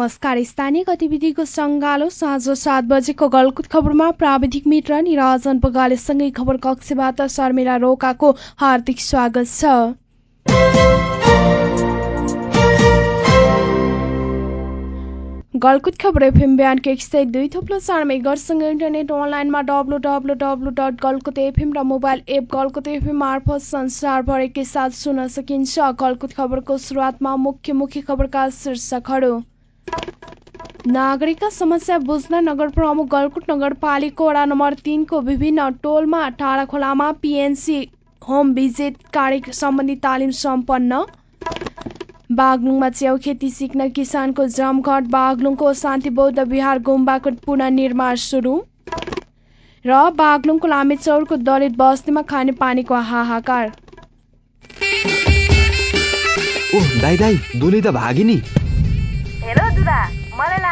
नमस्कार। स्थानीय गतिविधिको सङ्गालो साँझ सात बजेको गलकुट खबरमा प्राविधिक मित्र निराजन बगालेसँगै खबर कक्षबाट शर्मिला रोकाको हार्दिक स्वागत छ। गलकुट खबर एफएम बिहानको एक सय दुई थुप्लो चार मेगरसँग इन्टरनेट अनलाइनमा W W W dot Galkot FM र मोबाइल एप गलकुट एफएम मार्फत संसारभर साथ सुन्न सकिन्छ। गलकुट खबरको सुरुवातमा मुख्य मुख्य खबरका शीर्षकहरू। नागरिकका समस्या बुझ्न नगर प्रमुख गलकुट नगरपालिका वडा नम्बर तिनको विभिन्न टोलमा टाढा खोलामा पिएनसी होम भिजिट कार्य सम्बन्धी तालिम सम्पन्न। बागलुङमा च्याउ खेती सिक्न किसानको जमघट बागलुङको शान्ति बौद्ध विहार गुम्बाको पुनर्निर्माण सुरु। र बागलुङको लामेचौरको दलित बस्तीमा खाने पानीको हाहाकार। ओह दाइ दाइ दुलै त भागी नि हेलो दुदा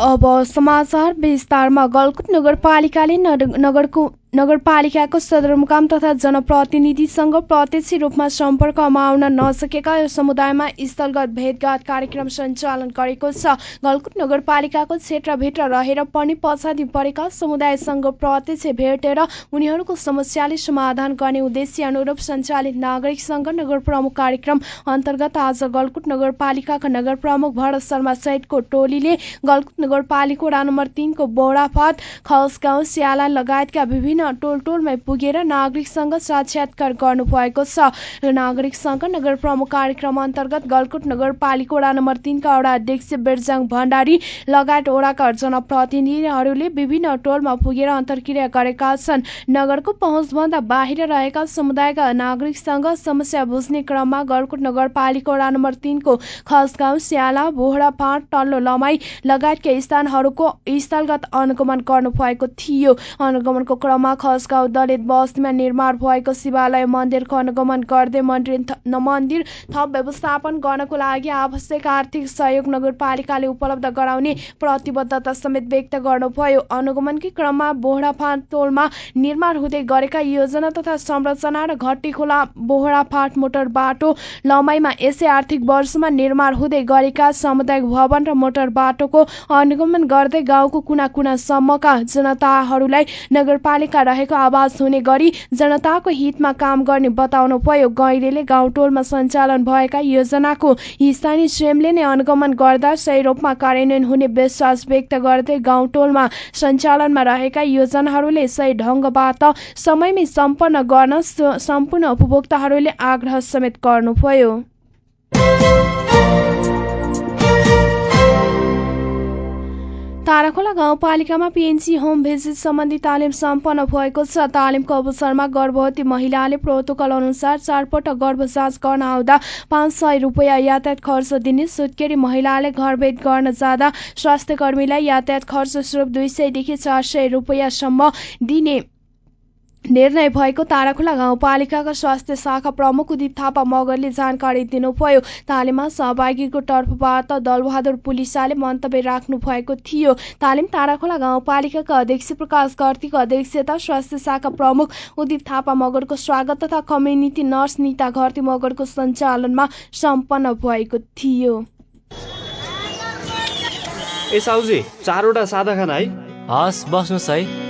अब समाचार विस्तारमा गलकुट नगरपालिकाले नगरको नगरपालिकाको सदरमुकाम तथा जनप्रतिनिधिसँग प्रत्यक्ष रूपमा सम्पर्कमा आउन नसकेका यो समुदायमा स्थलगत भेटघाट कार्यक्रम सञ्चालन गरेको छ। गलकुट नगरपालिकाको क्षेत्रभित्र रहेर पनि पछाडि परेका समुदायसँग प्रत्यक्ष भेटेर उनीहरूको समस्याले समाधान गर्ने उद्देश्य अनुरूप सञ्चालित नागरिकसँग नगर प्रमुख कार्यक्रम अन्तर्गत आज गलकुट नगरपालिकाका नगर प्रमुख भरत शर्मा सहितको टोलीले गलकुट नगरपालिका नम्बर तिनको बोडाफाट खस गाउँ स्याला लगायतका विभिन्न टोल टोलमै पुगेर नागरिकसँग साक्षात्कार गर्नुभएको छ। नागरिकसँग नगर प्रमुख कार्यक्रम अन्तर्गत गलकुट नगरपालिका वडा नम्बर तिनका वडा अध्यक्ष बेरजाङ भण्डारी लगायत वडाका जनप्रतिनिधिहरूले विभिन्न टोलमा पुगेर अन्तर्क्रिया गरेका छन्। नगरको पहुँचभन्दा बाहिर रहेका समुदायका नागरिकसँग समस्या बुझ्ने क्रममा गलकुट नगरपालिका वडा नम्बर तिनको खसगाउँ स्याला बोहरा फाँट तल्लो लमाई लगायतका स्थानहरूको स्थलगत अनुगमन गर्नुभएको थियो। अनुगमनको क्रममा खसगाउँ दलित बस्तीमा निर्माण भएको शिवालय मन्दिरको अनुगमन गर्दै मन्दिर मन्दिर थप व्यवस्थापन गर्नको लागि आवश्यक आर्थिक सहयोग नगरपालिकाले उपलब्ध गराउने प्रतिबद्धता समेत व्यक्त गर्नुभयो। अनुगमनकै क्रममा बोहरा फाँट टोलमा निर्माण हुँदै गरेका योजना तथा संरचना र घट्टी खोला बोहरा फाँट मोटर बाटो लमाइमा यसै आर्थिक वर्षमा निर्माण हुँदै गरेका सामुदायिक भवन र मोटर बाटोको अनुगमन गर्दै गाउँको कुना कुनासम्मका जनताहरूलाई नगरपालिका रहेको आवाज हुने गरी जनताको हितमा काम गर्ने बताउनुभयो गैरेले गाउँटोलमा सञ्चालन भएका योजनाको स्थानीय स्वयंले नै अनुगमन गर्दा सही रूपमा कार्यान्वयन हुने विश्वास व्यक्त गर्दै गाउँटोलमा सञ्चालनमा रहेका योजनाहरूले सही ढङ्गबाट समयमै सम्पन्न गर्न सम्पूर्ण उपभोक्ताहरूले आग्रह समेत गर्नुभयो ताराखोला गाउँपालिकामा पिएनसी होम भिजिट सम्बन्धी तालिम सम्पन्न भएको छ। तालिमको अवसरमा गर्भवती महिलाले प्रोटोकल अनुसार चारपटक गर्भ जाँच गर्न आउँदा पाँच सय रुपियाँ यातायात खर्च दिने सुत्केरी महिलाले घरभेट गर्न जाँदा स्वास्थ्य कर्मीलाई यातायात खर्च स्वरूप दुई सयदेखि चार सय रुपियाँसम्म दिने निर्णय भएको ताराखोला गाउँपालिकाका स्वास्थ्य शाखा प्रमुख उदित थापा मगरले जानकारी दिनुभयो। तालिममा सहभागीको तर्फबाट दलबहादुर पुलिसाले मन्तव्य राख्नु भएको थियो। तालिम ताराखोला गाउँपालिकाका अध्यक्ष प्रकाश कर्तीको अध्यक्षता स्वास्थ्य शाखा प्रमुख उदित थापा मगरको स्वागत तथा कम्युनिटी नर्स निता घरती मगरको सञ्चालनमा सम्पन्न भएको थियो। ए साउजी चारवटा सादा खाना है? हस् बस्नुहोस् है।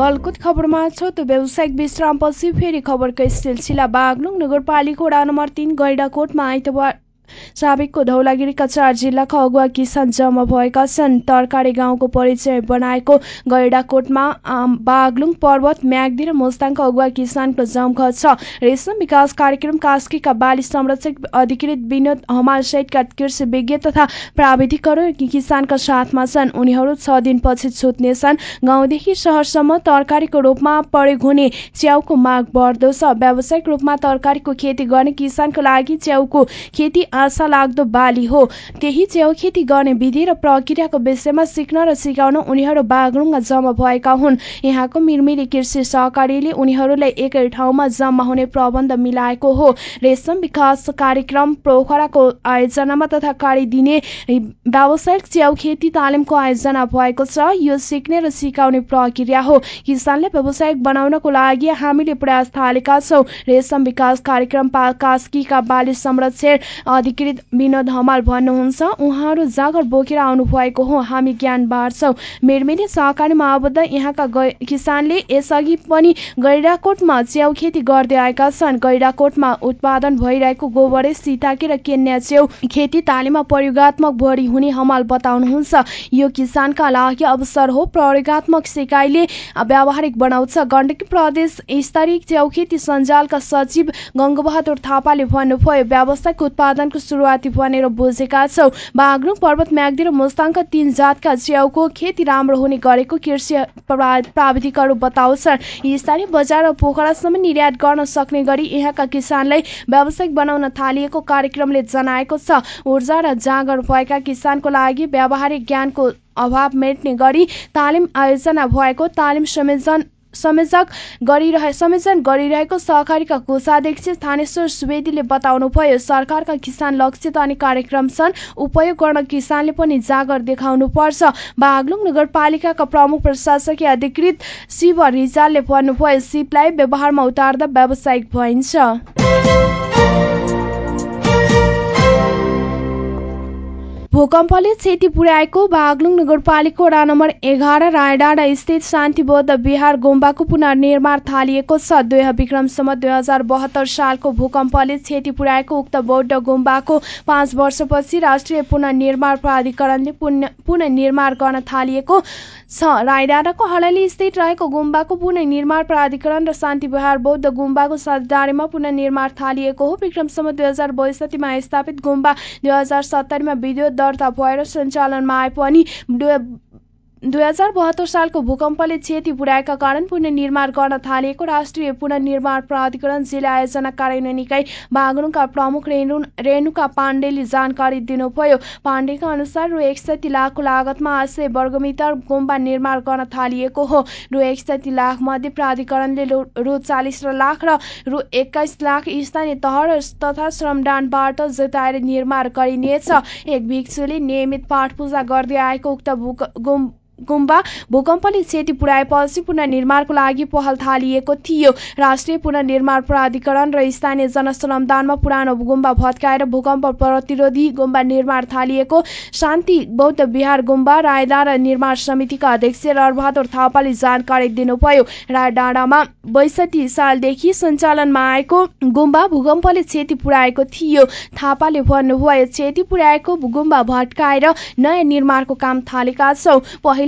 गलकुट खबरमा छ त व्यावसायिक विश्रामपछि फेरि खबरको सिलसिला बागलुङ नगरपालिका वडा नम्बर तिन गैडाकोटमा आइतबार साबिकको धौलागिरीका चार जिल्लाका अगुवा किसान जम्मा भएका छन्। तरकारी गाउँको परिचय बनाएको गैडाकोटमा बागलुङ पर्वत म्याग्दी र मोस्ताङका अगुवा किसानको जमघट छ। रेशम विकास कार्यक्रम कास्कीका बाली संरक्षक अधिकृत विनोद हमाल सहितका कृषि विज्ञ तथा प्राविधिकहरू किसानका साथमा छन्। उनीहरू छ दिनपछि छुट्नेछन् गाउँदेखि सहरसम्म तरकारीको रूपमा प्रयोग हुने च्याउको माग बढ्दो छ। व्यावसायिक रूपमा तरकारीको खेती गर्ने किसानको लागि च्याउको खेती लाग्दो बाली हो। केही च्याउ खेती गर्ने विधि र प्रक्रियाको विषयमा सिक्न र सिकाउन उनीहरू बागलुङमा जम्मा भएका हुन्। यहाँको मिरमिरी कृषि सहकारीले उनीहरूलाई एकै ठाउँमा जम्मा हुने प्रबन्ध मिलाएको हो। रेशम विकास कार्यक्रम पोखराको आयोजनामा तथा काडी दिने व्यावसायिक च्याउ खेती तालिमको आयोजना भएको छ। यो सिक्ने र सिकाउने प्रक्रिया हो। किसानले व्यावसायिक बनाउनको लागि हामीले प्रयास थालेका छौँ। रेशम विकास कार्यक्रम कास्कीका बाली संरक्षण अधिकृत विनोद हमाल भन्नुहुन्छ। उहाँहरू जाँगर बोकेर आउनु भएको हो। हामी ज्ञान बाँड्छौँ मेरमेरी सहकारीमा आबद्ध यहाँका किसानले यसअघि पनि गैडाकोटमा च्याउ खेती गर्दै आएका छन्। गैडाकोटमा उत्पादन भइरहेको गोबरे सिताकी र केन्या च्याउ खेती तालीममा प्रयोगत्मक बढी हुने हमाल बताउनुहुन्छ। यो किसानका लागि अवसर हो। प्रयोगत्मक सिकाइले व्यावहारिक बनाउँछ। गण्डकी प्रदेश स्तरीय च्याउ खेती सञ्जालका सचिव गङ्गबहादुर थापाले भन्नुभयो व्यावसायिक उत्पादनको सुरुवाती भनेर बुझेका छौँ। बाग्लुङ पर्वत म्याग्दी र मुस्ताङका तीन जातका च्याउको खेती राम्रो हुने गरेको कृषि प्राविधिकहरू बताउँछन्। स्थानीय बजार र पोखरासम्म निर्यात गर्न सक्ने गरी यहाँका किसानलाई व्यावसायिक बनाउन थालिएको कार्यक्रमले जनाएको छ। ऊर्जा र जाँगर भएका किसानको लागि व्यावहारिक ज्ञानको अभाव मेट्ने गरी तालिम आयोजना भएको तालिम संयोजन संयोजक गरिरहे संयोजन गरिरहेको सहकारीका कोषाध्यक्ष थानेश्वर सुवेदीले बताउनुभयो सरकारका किसान लक्षित अनि कार्यक्रम छन् उपयोग गर्न किसानले पनि जागर देखाउनु पर्छ। बागलुङ नगरपालिकाका प्रमुख प्रशासकीय अधिकृत शिव रिजालले भन्नुभयो सिपलाई व्यवहारमा उतार्दा व्यावसायिक भइन्छ। भूकम्पले क्षति पुर्याएको बागलुङ नगरपालिका वडा नम्बर एघार रायडाँडा स्थित शान्ति बौद्ध विहार गुम्बाको पुनर्निर्माण थालिएको छ। दुई विक्रमसम्म दुई हजार बहत्तर सालको भूकम्पले क्षति पुर्याएको उक्त बौद्ध गुम्बाको पाँच वर्षपछि राष्ट्रिय पुनर्निर्माण प्राधिकरणले पुनर्निर्माण गर्न थालिएको छ। रायडाँडाको हलली स्थित रहेको गुम्बाको पुनर्निर्माण प्राधिकरण र शान्ति विहार बौद्ध गुम्बाको साझेदारीमा पुनर्निर्माण थालिएको हो। विक्रमसम्म दुई हजार बैसठीमा स्थापित गुम्बा दुई हजार सत्तरीमा विद्युत दर्ता भएर सञ्चालनमा आए पनि दुई हजार बहत्तर सालको भूकम्पले क्षति पुर्याएका कारण पुनर्निर्माण गर्न थालिएको राष्ट्रिय पुनर्निर्माण प्राधिकरण जिल्ला आयोजना कार्यान्वयन इकाइ बागलुङका प्रमुख रेणु रेणुका पाण्डेले जानकारी दिनुभयो। पाण्डेका अनुसार रु एकसठी लाखको लागतमा आठ वर्गमिटर गुम्बा निर्माण गर्न थालिएको हो। रु एकसठी लाख मध्ये प्राधिकरणले रु चालिस लाख र रु एक्काइस लाख स्थानीय तह तथा श्रमदानबाट जुटाएर निर्माण गरिनेछ। एक भिक्षुले नियमित पाठ पूजा गर्दै आएको उक्त गुम्बा भूकम्पले क्षति पुर्याएपछि पुनर्निर्माणको लागि पहल थालिएको थियो। राष्ट्रिय पुनर्निर्माण प्राधिकरण र स्थानीय जनश्रमदानमा पुरानो गुम्बा भत्काएर भूकम्प प्रतिरोधी गुम्बा निर्माण थालिएको शान्ति बौद्ध विहार गुम्बा रायदार निर्माण समितिका अध्यक्ष रबहादुर थापाले जानकारी दिनुभयो। राय डाँडामा बैसठी सालदेखि सञ्चालनमा आएको गुम्बा भूकम्पले क्षति पुर्याएको थियो। थापाले भन्नुभयो क्षति पुर्याएको गुम्बा भत्काएर नयाँ निर्माणको काम थालेका छौँ।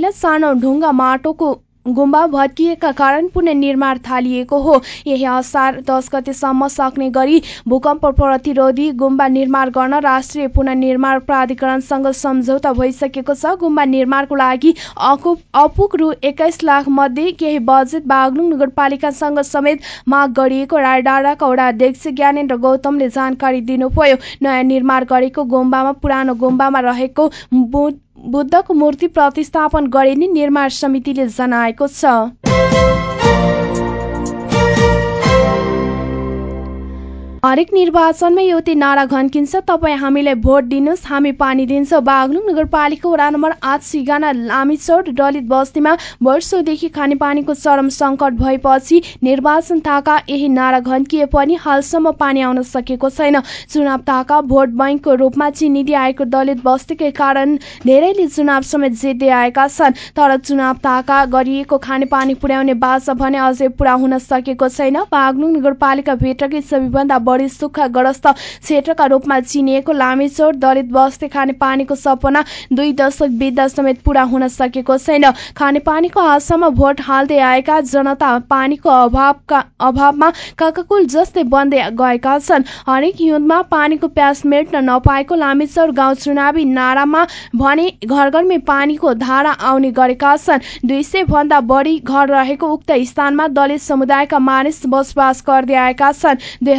पहिला सानो ढुङ्गा माटोको गुम्बा भत्किएका कारण पुनर्निर्माण थालिएको हो। यही असार दस गतेसम्म सक्ने गरी भूकम्प प्रतिरोधी गुम्बा निर्माण गर्न राष्ट्रिय पुनर्निर्माण प्राधिकरणसँग सम्झौता भइसकेको छ। गुम्बा निर्माणको लागि अपुग रु एक्काइस लाख मध्ये केही बजेट बागलुङ नगरपालिकासँग समेत माग गरिएको राय डाँडाका वडा अध्यक्ष ज्ञानेन्द्र गौतमले जानकारी दिनुभयो। नयाँ निर्माण गरेको गुम्बामा पुरानो गुम्बामा रहेको बुद्धको मूर्ति प्रतिस्थापन गरिने निर्माण समितिले जनाएको छ। हरेक निर्वाचनमा एउटै नारा घन्किन्छ। तपाईँ हामीलाई भोट दिनुहोस् हामी पानी दिन्छौँ। बागलुङ नगरपालिका वडा नम्बर आठ सिगाना लामिचौर दलित बस्तीमा वर्षौँदेखि खानेपानीको चरम सङ्कट भएपछि निर्वाचन ताका यही नारा घन्किए पनि हालसम्म पानी आउन सकेको छैन। चुनाव ताका भोट बैङ्कको रूपमा चिनिँदै आएको दलित बस्तीकै कारण धेरैले चुनाव समेत जित्दै आएका छन्। तर चुनाव ताका गरिएको खानेपानी पुर्याउने बाचा भने अझै पुरा हुन सकेको छैन। बागलुङ नगरपालिका भित्रकै सबैभन्दा बढी सुक्खाग्रस्त क्षेत्रका रूपमा चिनिएको लामेचौर दलित बस्ती खानेपानीको सपना दुई दशक बित्दा समेत पूरा हुन सकेको छैन। खानेपानीको आशामा भोट हाल्दै आएका जनता पानीको अभावका अभावमा काकाकुल जस्तै बन्दै गएका छन्। हरेक हिउँदमा पानीको प्यास मेट्न नपाएको लामेचौर गाउँ चुनावी नारामा भने घर घरमै पानीको धारा आउने गरेका छन्। दुई सय भन्दा बढी घर रहेको उक्त स्थानमा दलित समुदायका मानिस बसोबास गर्दै आएका छन्। दुई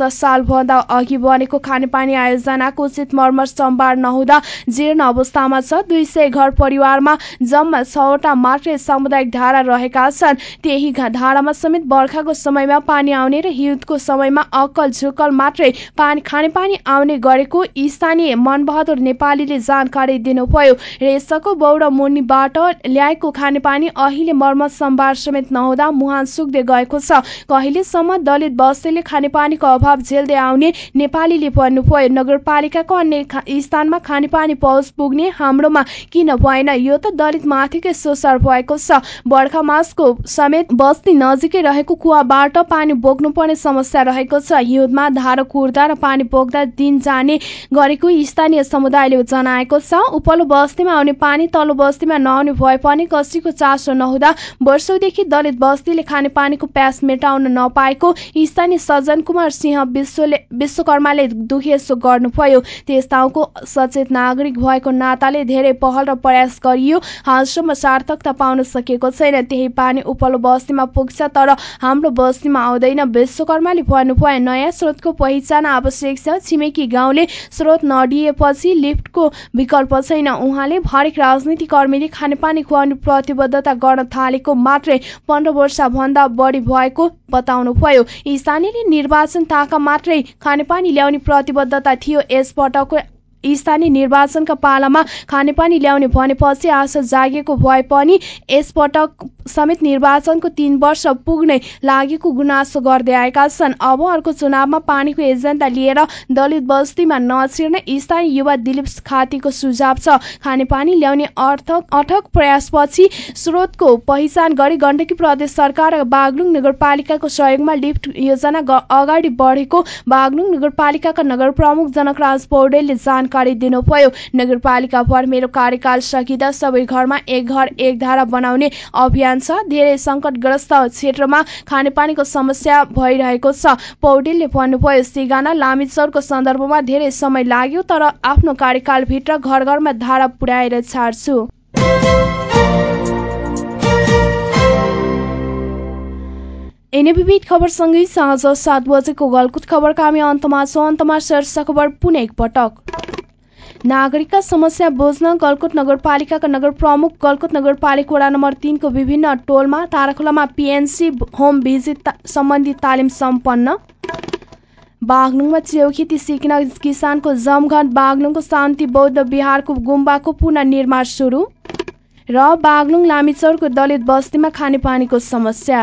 पचास सालभन्दा अघि बनेको खानेपानी आयोजनाको उचित मर्मर सम्भार नहुँदा जीर्ण अवस्थामा छ। दुई सय घर परिवारमा जम्मा छवटा मात्रै सामुदायिक धारा रहेका छन्। त्यही धारामा समेत बर्खाको समयमा पानी आउने र हिउँदको समयमा अक्कल झुक्कल मात्रै पानी खानेपानी आउने गरेको स्थानीय मनबहादुर नेपालीले जानकारी दिनुभयो। रेसाको बौड मुनिबाट ल्याएको खानेपानी अहिले मर्मत सम्भार समेत नहुँदा मुहान सुक्दै गएको छ। कहिलेसम्म दलित बस्तीले खानेपानीको अभाव झेल्दै आउने नेपालीले भन्नुभयो नगरपालिकाको अन्य स्थानमा खानेपानी पहुँच पुग्ने हाम्रोमा किन भएन? यो त दलित माथिकै सोसर भएको छ। बर्खा मासको समेत बस्ती नजिकै रहेको कुवाबाट पानी बोक्नुपर्ने समस्या रहेको छ। हिउँदमा धारो कुर्दा र पानी बोक्दा दिन जाने गरेको स्थानीय समुदायले जनाएको छ। उपल्लो बस्तीमा आउने पानी तल्लो बस्तीमा नआउने भए पनि कसैको चासो नहुँदा वर्षौदेखि दलित बस्तीले खाने पानीको प्यास मेटाउन नपाएको स्थानीय सज्जन कुमार सिंह विश्वले विश्वकर्माले दुखेसो गर्नुभयो। त्यस ठाउँको सचेत नागरिक भएको नाताले धेरै पहल र प्रयास गरियो। हालसम्म सार्थकता पाउन सकेको छैन। त्यही पानी उपल्लो बस्तीमा पुग्छ तर हाम्रो बस्तीमा आउँदैन। विश्वकर्माले भन्नुभयो नयाँ स्रोतको पहिचान आवश्यक छ। छिमेकी गाउँले स्रोत नडिएपछि लिफ्टको विकल्प छैन। उहाँले हरेक राजनीति कर्मीले खानेपानी खुवाउने प्रतिबद्धता गर्न थालेको मात्रै पन्ध्र वर्षभन्दा बढी भएको बताउनुभयो। स्थानीयले निर्वाचन ताका मात्रै खानेपानी ल्याउने प्रतिबद्धता थियो। यसपटकको स्थानीय निर्वाचनका पालामा खानेपानी ल्याउने भनेपछि आशा जागेको भए पनि यसपटक समेत निर्वाचनको तीन वर्ष पुग्ने लागेको गुनासो गर्दै आएका छन्। अब अर्को चुनावमा पानीको एजेन्डा लिएर दलित बस्तीमा नछिर्न स्थानीय युवा दिलीप खातीको सुझाव छ। खानेपानी ल्याउने अर्थक अथक प्रयासपछि स्रोतको पहिचान गरी गण्डकी प्रदेश सरकार र बागलुङ नगरपालिकाको सहयोगमा लिफ्ट योजना अगाडि बढेको बागलुङ नगरपालिकाका नगर प्रमुख जनकराज पौडेलले जानकारी दिनुभयो। नगरपालिका भर मेरो कार्यकाल सकिँदा सबै घरमा एक घर एक धारा बनाउने अभियान छ। धेरै सङ्कटग्रस्त क्षेत्रमा खानेपानीको समस्या भइरहेको छ। पौडेलले भन्नुभयो सिगाना लामिचौरको सन्दर्भमा धेरै समय लाग्यो तर आफ्नो कार्यकालभित्र घर घरमा धारा पुर्याएर छाड्छु। विविध खबरसँगै साँझ सात बजेको गलकुट खबरका हामी अन्तमा अन्तमा शीर्ष खबर पुनः एकपटक नागरिकका समस्या बुझ्न गलकुट नगरपालिकाका नगर प्रमुख गलकुट नगरपालिका वडा नम्बर तिनको विभिन्न टोलमा ताराखोलामा पिएनसी होम भिजिट सम्बन्धी तालिम सम्पन्न। बागलुङमा च्याउखेती सिक्न किसानको जमघट बागलुङको शान्ति बौद्ध बिहारको गुम्बाको पुनर्निर्माण सुरु। र बागलुङ लामिचौरको दलित बस्तीमा खानेपानीको समस्या।